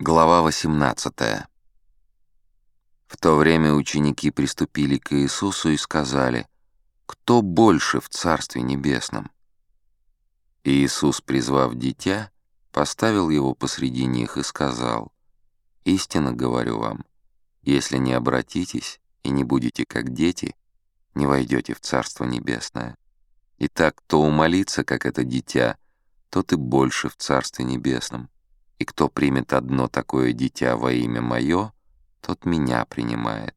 Глава 18 В то время ученики приступили к Иисусу и сказали, «Кто больше в Царстве Небесном?» Иисус, призвав дитя, поставил его посреди них и сказал, «Истинно говорю вам, если не обратитесь и не будете как дети, не войдете в Царство Небесное. Итак, кто умолится, как это дитя, тот и больше в Царстве Небесном» и кто примет одно такое дитя во имя мое, тот меня принимает.